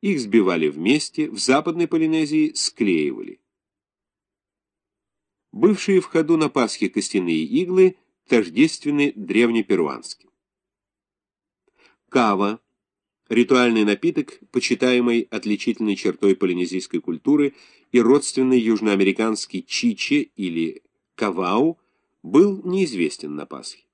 их сбивали вместе, в Западной Полинезии склеивали. Бывшие в ходу на Пасхе костяные иглы тождественны древнеперуанским. Кава – ритуальный напиток, почитаемый отличительной чертой полинезийской культуры и родственный южноамериканский чиче или кавау был неизвестен на Пасхе.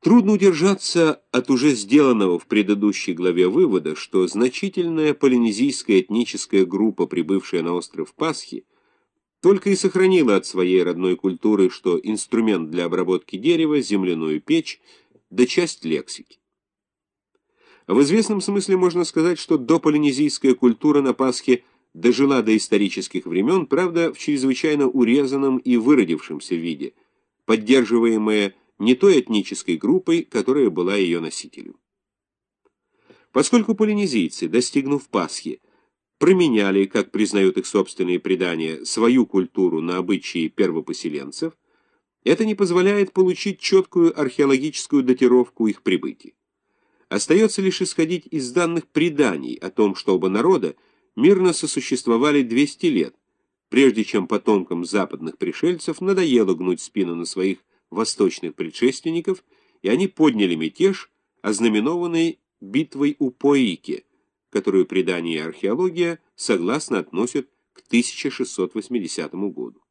Трудно удержаться от уже сделанного в предыдущей главе вывода, что значительная полинезийская этническая группа, прибывшая на остров Пасхи, только и сохранила от своей родной культуры, что инструмент для обработки дерева, земляную печь, да часть лексики. В известном смысле можно сказать, что дополинезийская культура на Пасхе дожила до исторических времен, правда, в чрезвычайно урезанном и выродившемся виде, поддерживаемая не той этнической группой, которая была ее носителем. Поскольку полинезийцы, достигнув Пасхи, променяли, как признают их собственные предания, свою культуру на обычаи первопоселенцев, это не позволяет получить четкую археологическую датировку их прибытия. Остается лишь исходить из данных преданий о том, что оба народа мирно сосуществовали 200 лет, прежде чем потомкам западных пришельцев надоело гнуть спину на своих восточных предшественников, и они подняли мятеж, ознаменованный битвой у Поики, которую предание и археология согласно относят к 1680 году.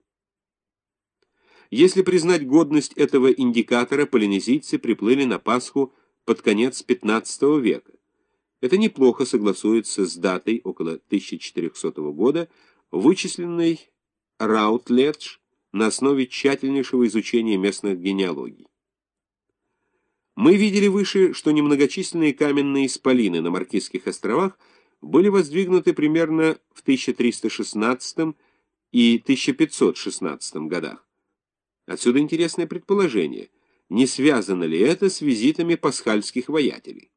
Если признать годность этого индикатора, полинезийцы приплыли на Пасху под конец XV века. Это неплохо согласуется с датой около 1400 года, вычисленной Раутледж на основе тщательнейшего изучения местных генеалогий. Мы видели выше, что немногочисленные каменные исполины на Маркизских островах были воздвигнуты примерно в 1316 и 1516 годах. Отсюда интересное предположение, не связано ли это с визитами пасхальских воятелей.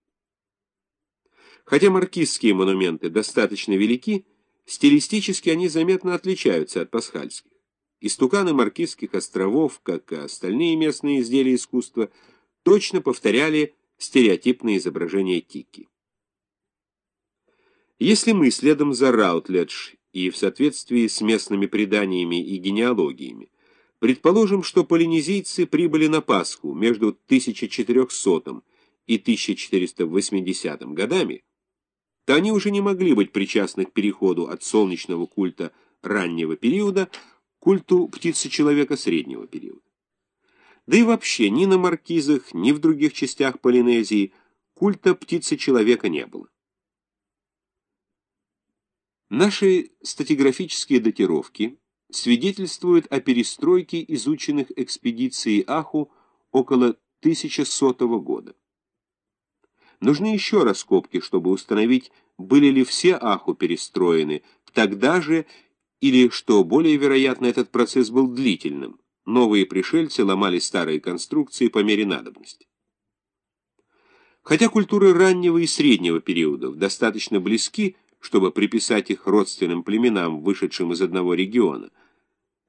Хотя маркизские монументы достаточно велики, стилистически они заметно отличаются от пасхальских. Истуканы Маркизских островов, как и остальные местные изделия искусства, точно повторяли стереотипные изображения Тики. Если мы следом за Раутледж и в соответствии с местными преданиями и генеалогиями предположим, что полинезийцы прибыли на Пасху между 1400 и 1480 годами, то они уже не могли быть причастны к переходу от солнечного культа раннего периода культу птицы-человека среднего периода. Да и вообще ни на маркизах, ни в других частях Полинезии культа птицы-человека не было. Наши статиграфические датировки свидетельствуют о перестройке изученных экспедицией Аху около 1100 года. Нужны еще раскопки, чтобы установить, были ли все Аху перестроены тогда же или, что более вероятно, этот процесс был длительным. Новые пришельцы ломали старые конструкции по мере надобности. Хотя культуры раннего и среднего периодов достаточно близки, чтобы приписать их родственным племенам, вышедшим из одного региона,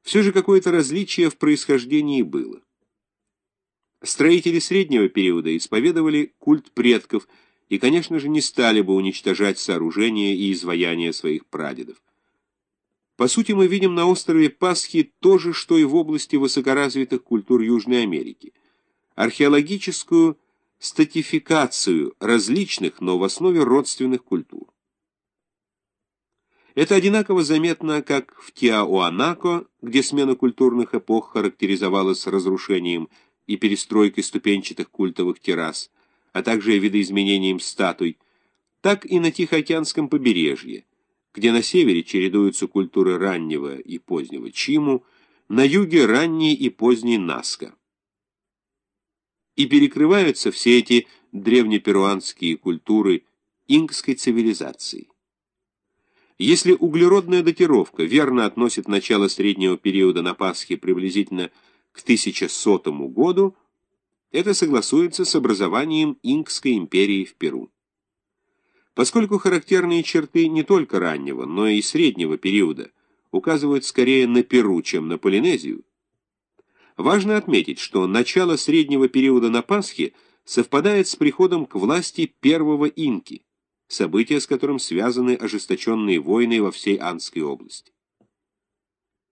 все же какое-то различие в происхождении было. Строители среднего периода исповедовали культ предков и, конечно же, не стали бы уничтожать сооружения и изваяния своих прадедов. По сути, мы видим на острове Пасхи то же, что и в области высокоразвитых культур Южной Америки. Археологическую статификацию различных, но в основе родственных культур. Это одинаково заметно как в Тиауанако, где смена культурных эпох характеризовалась разрушением и перестройкой ступенчатых культовых террас, а также видоизменением статуй, так и на Тихоокеанском побережье, где на севере чередуются культуры раннего и позднего Чиму, на юге ранний и поздний Наска. И перекрываются все эти древнеперуанские культуры инкской цивилизацией. Если углеродная датировка верно относит начало среднего периода на Пасхе приблизительно к 1100 году, это согласуется с образованием Инкской империи в Перу. Поскольку характерные черты не только раннего, но и среднего периода указывают скорее на Перу, чем на Полинезию, важно отметить, что начало среднего периода на Пасхе совпадает с приходом к власти первого инки, событие с которым связаны ожесточенные войны во всей Андской области.